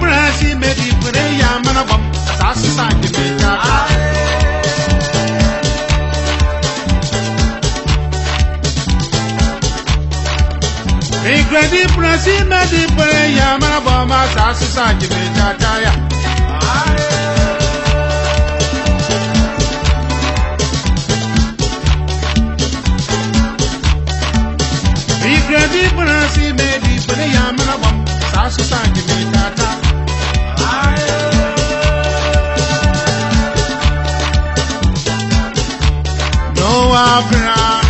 presi me di pre ya mana bam sa sa ki me ka ka Me gradi presi me di pre ya mana bam sa sa ki me ka ka ọkùnrin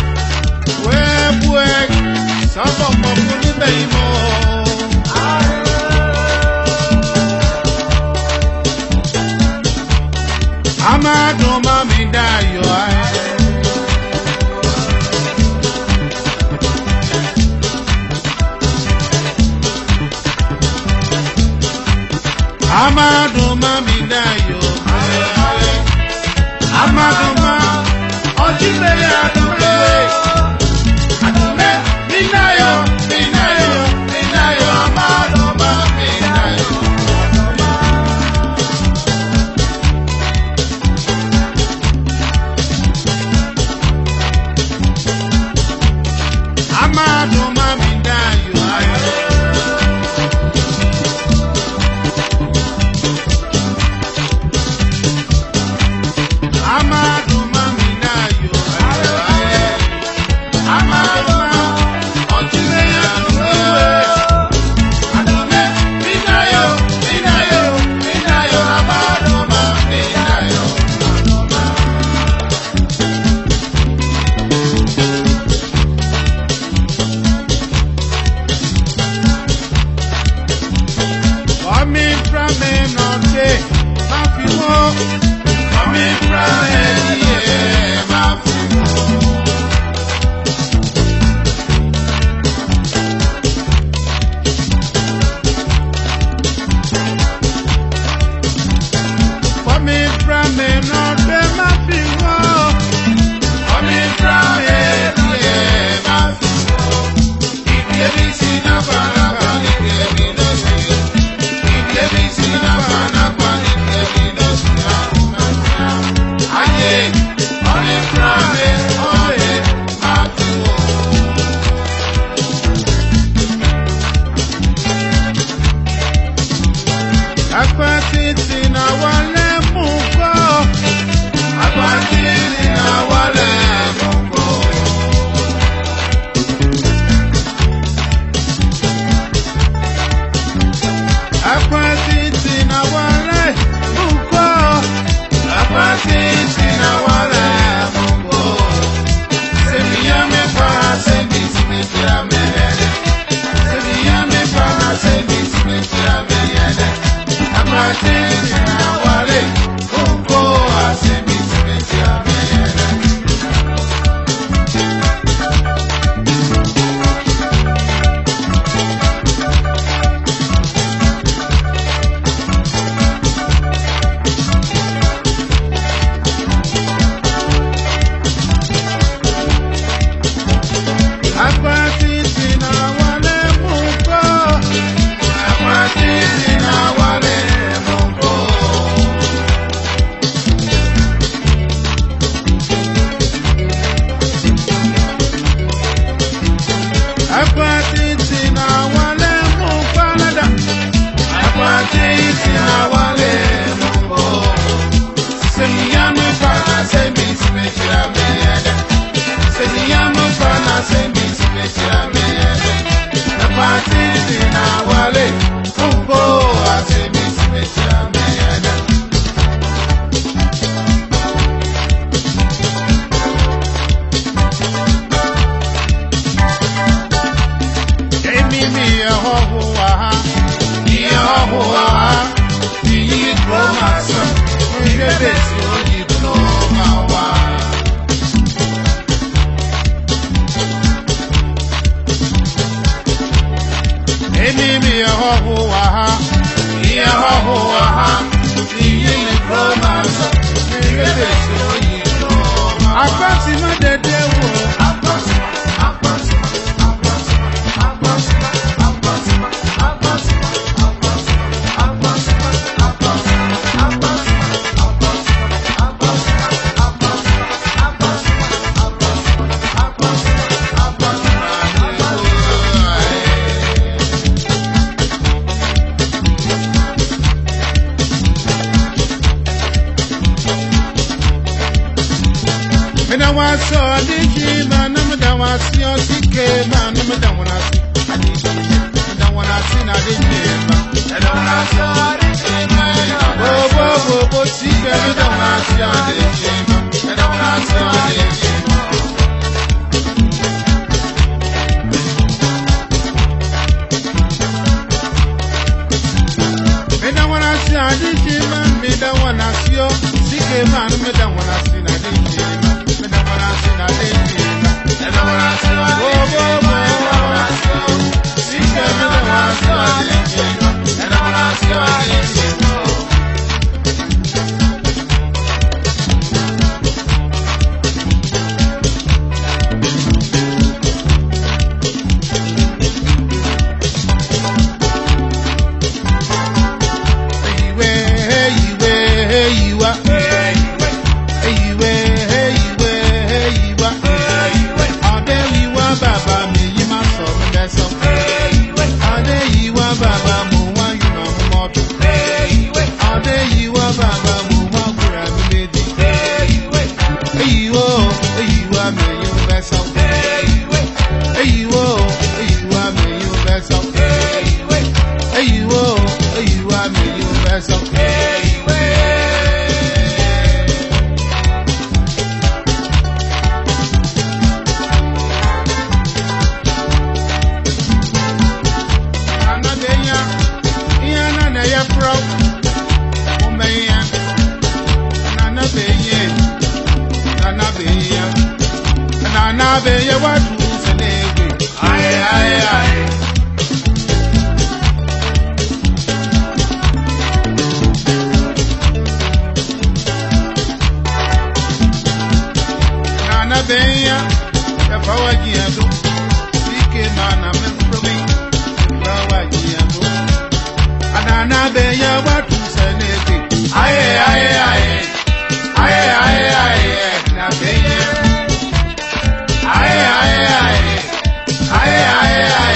wẹ́ẹ́ e, bú ẹ sábọ̀ kan fún níbẹ̀ yìí mọ́. amadu mami dayo ayé. amadu mami dayo ayé. amadu. perfect in our bá ti my dédé. Adiji ma na meda wasi osike ma na meda wasi adiji meda wasi na adiji ma meda wasi adiji ma bo bo bo bo sike meda wasi adiji ma meda wasi adiji ma yí bẹ́sọ̀. Eyiwo, eyiwa mi yí bẹ́sọ̀. Eyiwo, eyiwa mi yí bẹ́sọ̀. Nana Nana benya, ya fawa giado. Sike mana mempromi, fawa giado. Anana benya watu senegwe. Aye aye aye. Aye aye aye. Na benya. Aye aye aye. Aye aye aye.